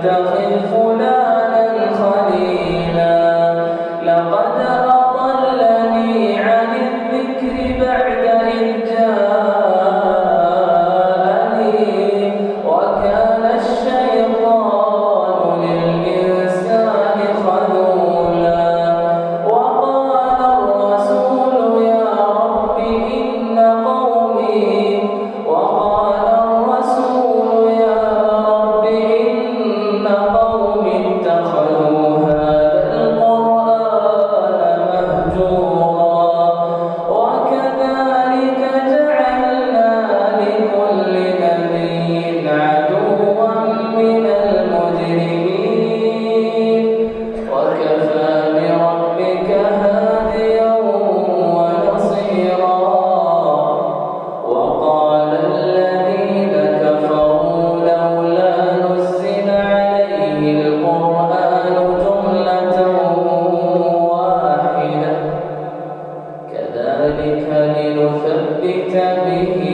Adele. لنثبت به